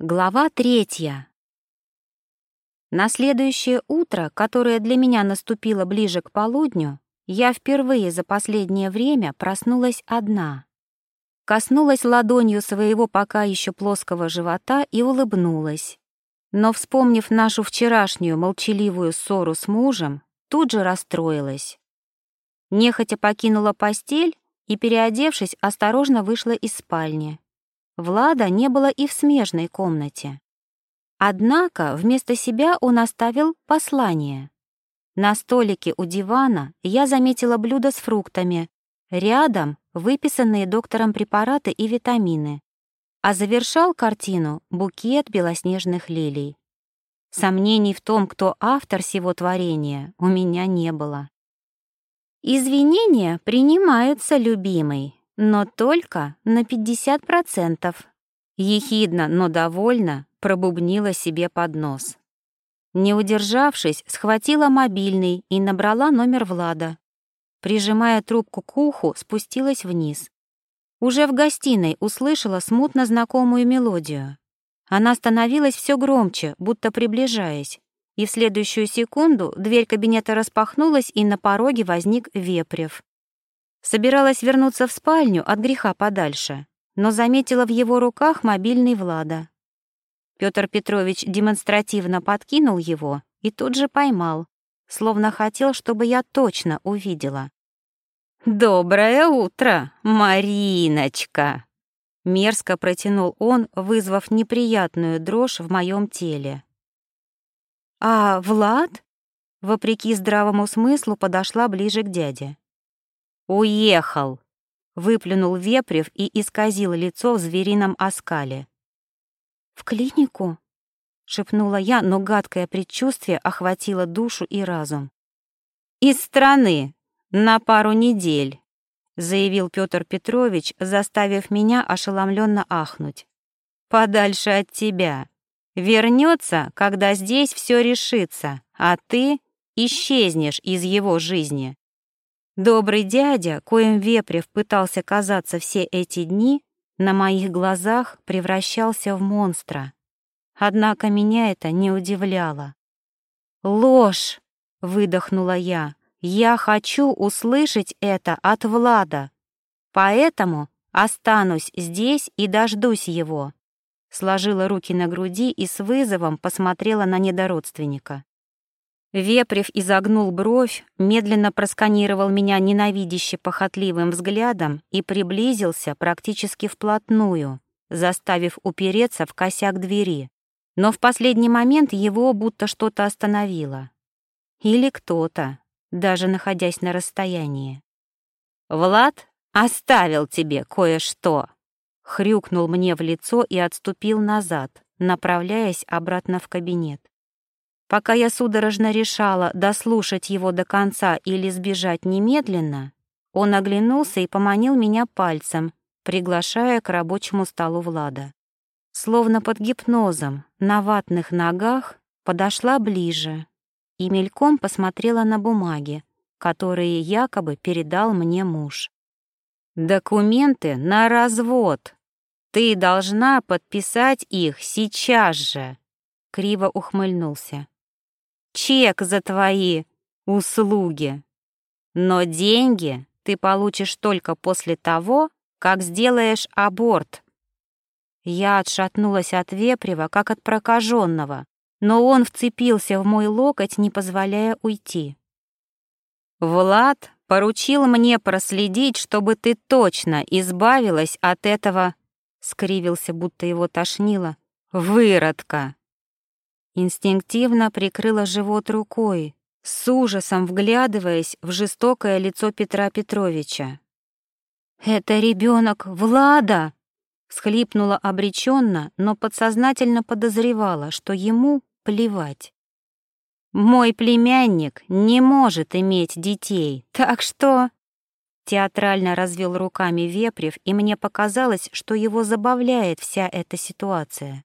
Глава третья. На следующее утро, которое для меня наступило ближе к полудню, я впервые за последнее время проснулась одна. Коснулась ладонью своего пока еще плоского живота и улыбнулась. Но, вспомнив нашу вчерашнюю молчаливую ссору с мужем, тут же расстроилась. Нехотя покинула постель и, переодевшись, осторожно вышла из спальни. Влада не было и в смежной комнате. Однако вместо себя он оставил послание. На столике у дивана я заметила блюдо с фруктами, рядом выписанные доктором препараты и витамины, а завершал картину букет белоснежных лилий. Сомнений в том, кто автор сего творения, у меня не было. «Извинения принимаются, любимый», но только на 50%. Ехидно, но довольно пробубнила себе под нос. Не удержавшись, схватила мобильный и набрала номер Влада. Прижимая трубку к уху, спустилась вниз. Уже в гостиной услышала смутно знакомую мелодию. Она становилась все громче, будто приближаясь, и в следующую секунду дверь кабинета распахнулась, и на пороге возник Вепрев. Собиралась вернуться в спальню от греха подальше, но заметила в его руках мобильный Влада. Петр Петрович демонстративно подкинул его и тут же поймал, словно хотел, чтобы я точно увидела. «Доброе утро, Мариночка!» Мерзко протянул он, вызвав неприятную дрожь в моем теле. «А Влад?» Вопреки здравому смыслу подошла ближе к дяде. «Уехал!» — выплюнул Вепрев и исказил лицо в зверином оскале. «В клинику?» — шепнула я, но гадкое предчувствие охватило душу и разум. «Из страны! На пару недель!» — заявил Петр Петрович, заставив меня ошеломленно ахнуть. «Подальше от тебя. Вернется, когда здесь все решится, а ты исчезнешь из его жизни. Добрый дядя, коим Вепрев пытался казаться все эти дни, на моих глазах превращался в монстра. Однако меня это не удивляло. «Ложь!» — выдохнула я. «Я хочу услышать это от Влада, поэтому останусь здесь и дождусь его». Сложила руки на груди и с вызовом посмотрела на недородственника. Вепрев изогнул бровь, медленно просканировал меня ненавидяще похотливым взглядом и приблизился практически вплотную, заставив упереться в косяк двери. Но в последний момент его будто что-то остановило. Или кто-то, даже находясь на расстоянии. «Влад оставил тебе кое-что», — хрюкнул мне в лицо и отступил назад, направляясь обратно в кабинет. Пока я судорожно решала, дослушать его до конца или сбежать немедленно, он оглянулся и поманил меня пальцем, приглашая к рабочему столу Влада. Словно под гипнозом, на ватных ногах, подошла ближе и мельком посмотрела на бумаги, которые якобы передал мне муж. «Документы на развод. Ты должна подписать их сейчас же», — криво ухмыльнулся чек за твои услуги. Но деньги ты получишь только после того, как сделаешь аборт. Я отшатнулась от вепрева, как от прокаженного, но он вцепился в мой локоть, не позволяя уйти. «Влад поручил мне проследить, чтобы ты точно избавилась от этого...» — скривился, будто его тошнило. «Выродка!» Инстинктивно прикрыла живот рукой, с ужасом вглядываясь в жестокое лицо Петра Петровича. «Это ребенок Влада!» Схлипнула обреченно, но подсознательно подозревала, что ему плевать. «Мой племянник не может иметь детей, так что...» Театрально развел руками Вепрев, и мне показалось, что его забавляет вся эта ситуация.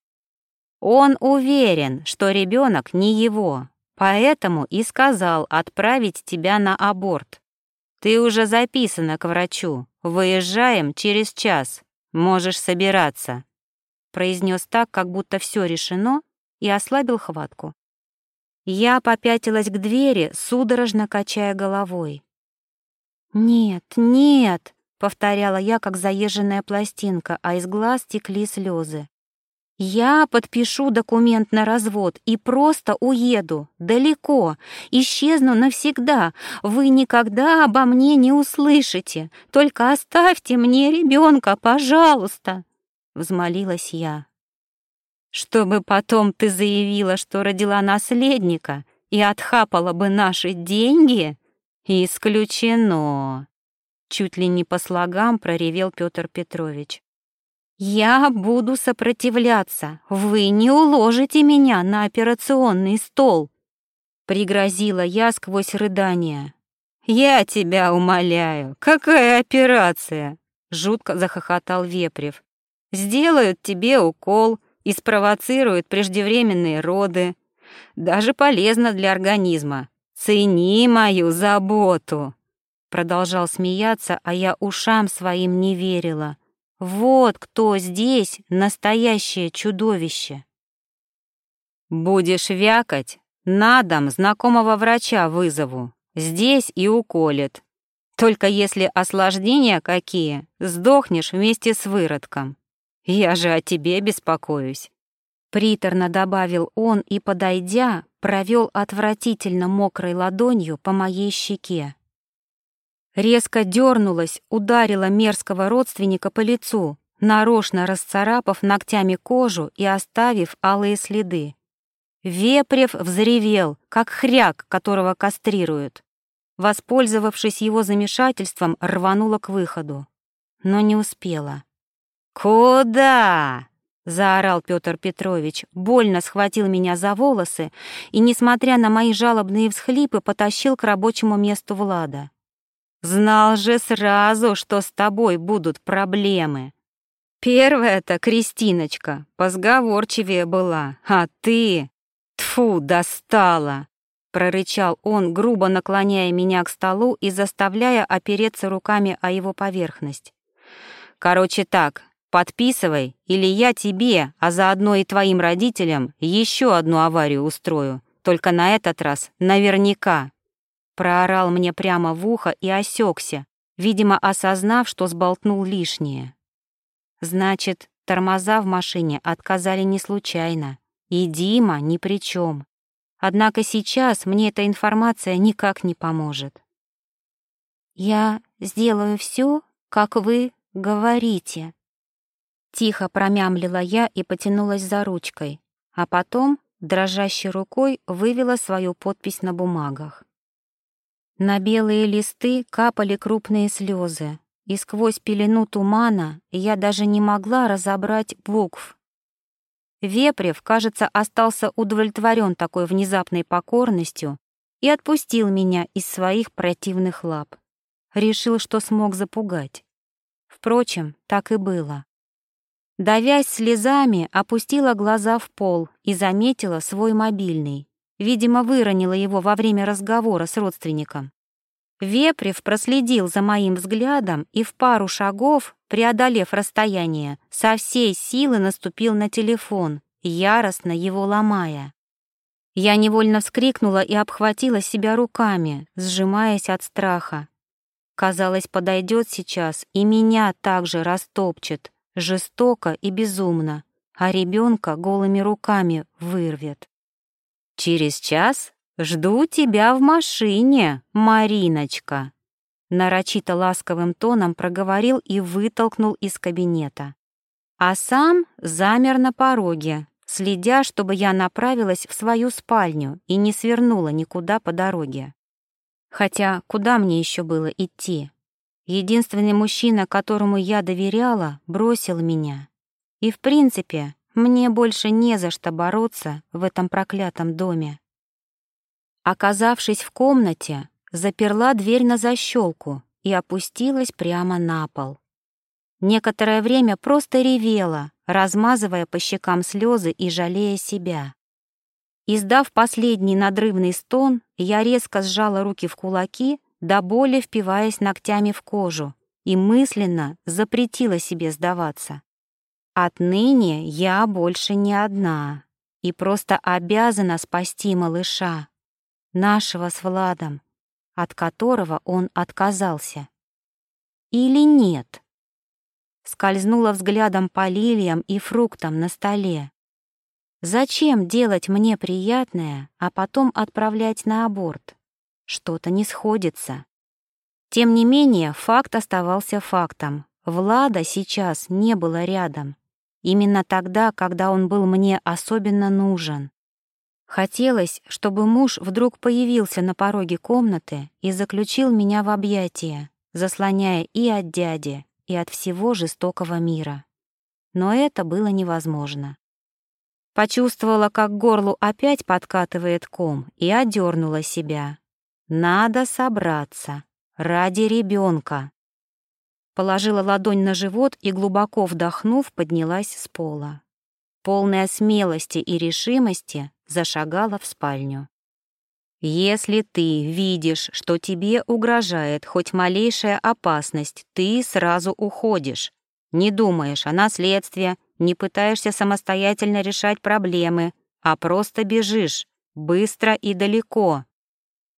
Он уверен, что ребенок не его, поэтому и сказал отправить тебя на аборт. Ты уже записана к врачу. Выезжаем через час. Можешь собираться. произнес так, как будто все решено, и ослабил хватку. Я попятилась к двери, судорожно качая головой. «Нет, нет!» — повторяла я, как заезженная пластинка, а из глаз текли слезы. «Я подпишу документ на развод и просто уеду, далеко, исчезну навсегда. Вы никогда обо мне не услышите. Только оставьте мне ребенка, пожалуйста!» — взмолилась я. «Чтобы потом ты заявила, что родила наследника и отхапала бы наши деньги? Исключено!» Чуть ли не по слогам проревел Петр Петрович. «Я буду сопротивляться. Вы не уложите меня на операционный стол!» Пригрозила я сквозь рыдания. «Я тебя умоляю, какая операция?» Жутко захохотал Вепрев. «Сделают тебе укол и спровоцируют преждевременные роды. Даже полезно для организма. Цени мою заботу!» Продолжал смеяться, а я ушам своим не верила. Вот кто здесь настоящее чудовище. Будешь вякать, на дом знакомого врача вызову. Здесь и уколет. Только если осложнения какие, сдохнешь вместе с выродком. Я же о тебе беспокоюсь. Приторно добавил он и, подойдя, провел отвратительно мокрой ладонью по моей щеке. Резко дернулась, ударила мерзкого родственника по лицу, нарочно расцарапав ногтями кожу и оставив алые следы. Вепрев взревел, как хряк, которого кастрируют. Воспользовавшись его замешательством, рванула к выходу. Но не успела. «Куда?» — заорал Петр Петрович, больно схватил меня за волосы и, несмотря на мои жалобные всхлипы, потащил к рабочему месту Влада. Знал же сразу, что с тобой будут проблемы. Первая-то, Кристиночка, позговорчивее была, а ты... Тфу, достала!» прорычал он, грубо наклоняя меня к столу и заставляя опереться руками о его поверхность. «Короче так, подписывай, или я тебе, а заодно и твоим родителям, еще одну аварию устрою, только на этот раз наверняка». Проорал мне прямо в ухо и осекся, видимо, осознав, что сболтнул лишнее. Значит, тормоза в машине отказали не случайно, и Дима ни при чем. Однако сейчас мне эта информация никак не поможет. «Я сделаю все, как вы говорите», Тихо промямлила я и потянулась за ручкой, а потом, дрожащей рукой, вывела свою подпись на бумагах. На белые листы капали крупные слезы, и сквозь пелену тумана я даже не могла разобрать букв. Вепрев, кажется, остался удовлетворен такой внезапной покорностью и отпустил меня из своих противных лап. Решил, что смог запугать. Впрочем, так и было. Давясь слезами, опустила глаза в пол и заметила свой мобильный. Видимо, выронила его во время разговора с родственником. Вепрев проследил за моим взглядом и в пару шагов, преодолев расстояние, со всей силы наступил на телефон, яростно его ломая. Я невольно вскрикнула и обхватила себя руками, сжимаясь от страха. Казалось, подойдет сейчас и меня также растопчет, жестоко и безумно, а ребенка голыми руками вырвет. Через час жду тебя в машине, Мариночка. Нарочито ласковым тоном проговорил и вытолкнул из кабинета. А сам замер на пороге, следя, чтобы я направилась в свою спальню и не свернула никуда по дороге. Хотя куда мне еще было идти? Единственный мужчина, которому я доверяла, бросил меня. И, в принципе, мне больше не за что бороться в этом проклятом доме. Оказавшись в комнате, заперла дверь на защелку и опустилась прямо на пол. Некоторое время просто ревела, размазывая по щекам слезы и жалея себя. Издав последний надрывный стон, я резко сжала руки в кулаки, до боли впиваясь ногтями в кожу, и мысленно запретила себе сдаваться. Отныне я больше не одна и просто обязана спасти малыша, нашего с Владом, от которого он отказался. Или нет? Скользнула взглядом по лилиям и фруктам на столе. Зачем делать мне приятное, а потом отправлять на аборт? Что-то не сходится. Тем не менее, факт оставался фактом. Влада сейчас не было рядом. Именно тогда, когда он был мне особенно нужен. Хотелось, чтобы муж вдруг появился на пороге комнаты и заключил меня в объятия, заслоняя и от дяди, и от всего жестокого мира. Но это было невозможно. Почувствовала, как горлу опять подкатывает ком, и одернула себя. Надо собраться. Ради ребенка. Положила ладонь на живот и, глубоко вдохнув, поднялась с пола. Полная смелости и решимости зашагала в спальню. «Если ты видишь, что тебе угрожает хоть малейшая опасность, ты сразу уходишь. Не думаешь о наследстве, не пытаешься самостоятельно решать проблемы, а просто бежишь, быстро и далеко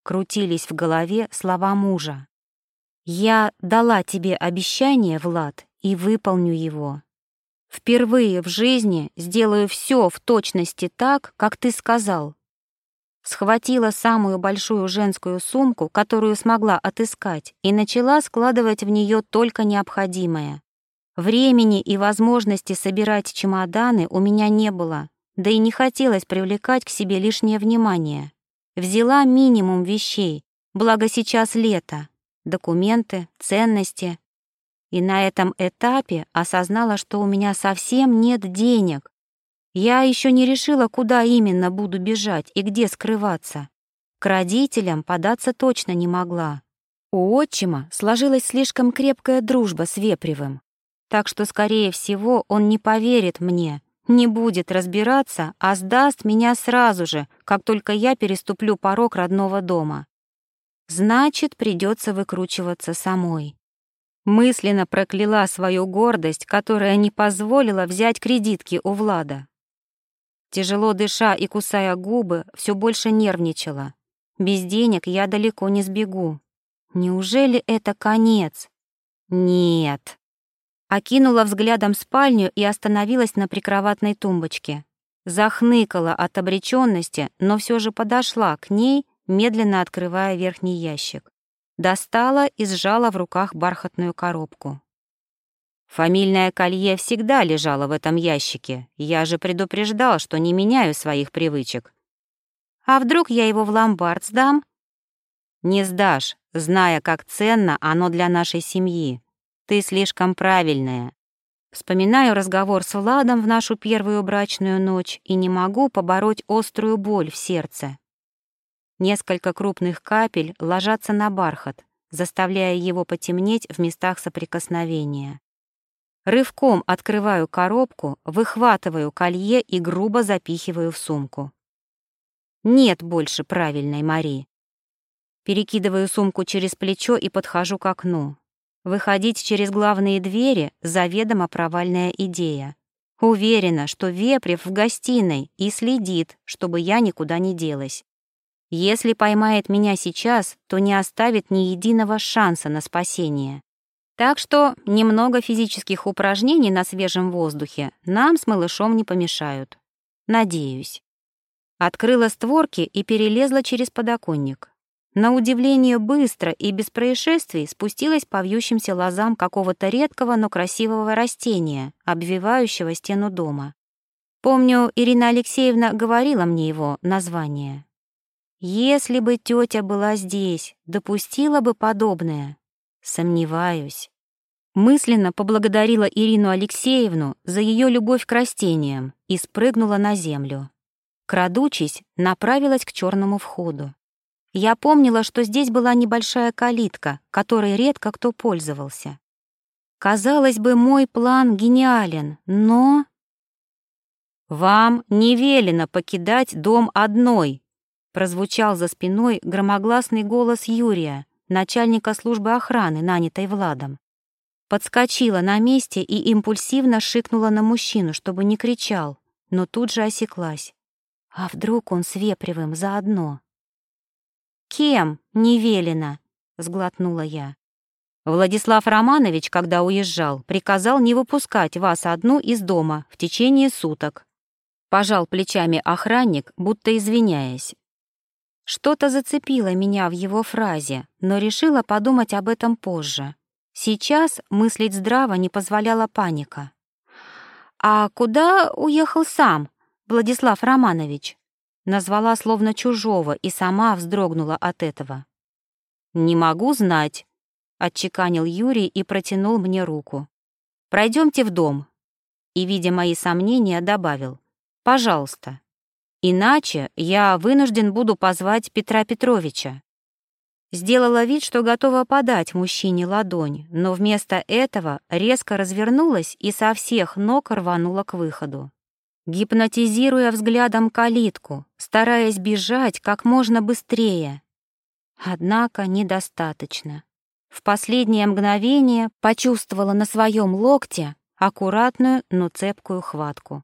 крутились в голове слова мужа. «Я дала тебе обещание, Влад, и выполню его. Впервые в жизни сделаю все в точности так, как ты сказал». Схватила самую большую женскую сумку, которую смогла отыскать, и начала складывать в нее только необходимое. Времени и возможности собирать чемоданы у меня не было, да и не хотелось привлекать к себе лишнее внимание. Взяла минимум вещей, благо сейчас лето, документы, ценности. И на этом этапе осознала, что у меня совсем нет денег. Я еще не решила, куда именно буду бежать и где скрываться. К родителям податься точно не могла. У отчима сложилась слишком крепкая дружба с Вепревым, так что, скорее всего, он не поверит мне, не будет разбираться, а сдаст меня сразу же, как только я переступлю порог родного дома. Значит, придется выкручиваться самой. Мысленно прокляла свою гордость, которая не позволила взять кредитки у Влада. Тяжело дыша и кусая губы, все больше нервничала. Без денег я далеко не сбегу. Неужели это конец? Нет. Окинула взглядом спальню и остановилась на прикроватной тумбочке. Захныкала от обреченности, но все же подошла к ней, медленно открывая верхний ящик. Достала и сжала в руках бархатную коробку. Фамильное колье всегда лежало в этом ящике. Я же предупреждал, что не меняю своих привычек. А вдруг я его в ломбард сдам? Не сдашь, зная, как ценно оно для нашей семьи. Ты слишком правильная. Вспоминаю разговор с Владом в нашу первую брачную ночь и не могу побороть острую боль в сердце. Несколько крупных капель ложатся на бархат, заставляя его потемнеть в местах соприкосновения. Рывком открываю коробку, выхватываю колье и грубо запихиваю в сумку. Нет больше правильной Мари. Перекидываю сумку через плечо и подхожу к окну. Выходить через главные двери — заведомо провальная идея. Уверена, что Вепрев в гостиной и следит, чтобы я никуда не делась. Если поймает меня сейчас, то не оставит ни единого шанса на спасение. Так что немного физических упражнений на свежем воздухе нам с малышом не помешают. Надеюсь. Открыла створки и перелезла через подоконник. На удивление быстро и без происшествий спустилась по вьющимся лозам какого-то редкого, но красивого растения, обвивающего стену дома. Помню, Ирина Алексеевна говорила мне его название. Если бы тетя была здесь, допустила бы подобное. Сомневаюсь. Мысленно поблагодарила Ирину Алексеевну за ее любовь к растениям и спрыгнула на землю. Крадучись, направилась к черному входу. Я помнила, что здесь была небольшая калитка, которой редко кто пользовался. Казалось бы, мой план гениален, но... «Вам не велено покидать дом одной», прозвучал за спиной громогласный голос Юрия, начальника службы охраны, нанятой Владом. Подскочила на месте и импульсивно шикнула на мужчину, чтобы не кричал, но тут же осеклась. А вдруг он с Вепревым заодно? «Кем? Не велено», — сглотнула я. Владислав Романович, когда уезжал, приказал не выпускать вас одну из дома в течение суток. Пожал плечами охранник, будто извиняясь. Что-то зацепило меня в его фразе, но решила подумать об этом позже. Сейчас мыслить здраво не позволяла паника. «А куда уехал сам, Владислав Романович?» Назвала словно чужого и сама вздрогнула от этого. «Не могу знать», — отчеканил Юрий и протянул мне руку. «Пройдемте в дом». И, видя мои сомнения, добавил. «Пожалуйста. Иначе я вынужден буду позвать Петра Петровича». Сделала вид, что готова подать мужчине ладонь, но вместо этого резко развернулась и со всех ног рванула к выходу. Гипнотизируя взглядом калитку, стараясь бежать как можно быстрее. Однако недостаточно. В последнее мгновение почувствовала на своем локте аккуратную, но цепкую хватку.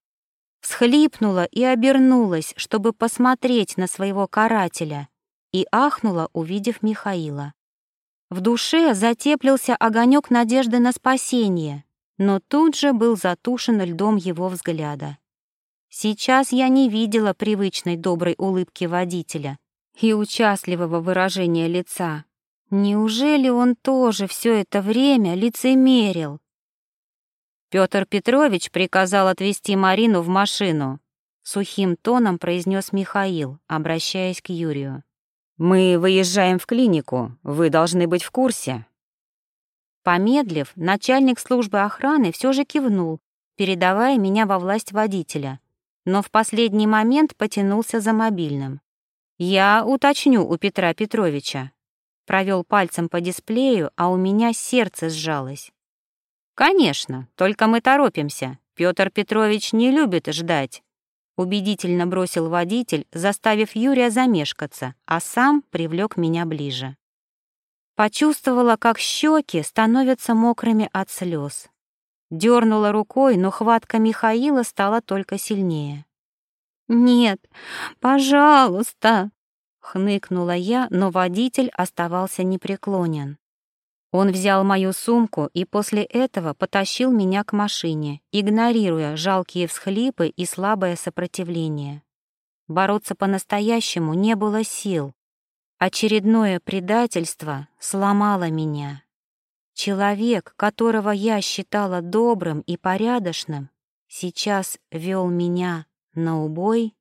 Всхлипнула и обернулась, чтобы посмотреть на своего карателя, и ахнула, увидев Михаила. В душе затеплился огонек надежды на спасение, но тут же был затушен льдом его взгляда. Сейчас я не видела привычной доброй улыбки водителя и участливого выражения лица. Неужели он тоже все это время лицемерил? Петр Петрович приказал отвезти Марину в машину, сухим тоном произнес Михаил, обращаясь к Юрию. «Мы выезжаем в клинику, вы должны быть в курсе». Помедлив, начальник службы охраны все же кивнул, передавая меня во власть водителя, но в последний момент потянулся за мобильным. «Я уточню у Петра Петровича». Провел пальцем по дисплею, а у меня сердце сжалось. «Конечно, только мы торопимся. Петр Петрович не любит ждать убедительно бросил водитель, заставив Юрия замешкаться, а сам привлек меня ближе. Почувствовала, как щеки становятся мокрыми от слез. Дернула рукой, но хватка Михаила стала только сильнее. «Нет, пожалуйста!» — хныкнула я, но водитель оставался непреклонен. Он взял мою сумку и после этого потащил меня к машине, игнорируя жалкие всхлипы и слабое сопротивление. Бороться по-настоящему не было сил. Очередное предательство сломало меня. Человек, которого я считала добрым и порядочным, сейчас вел меня на убой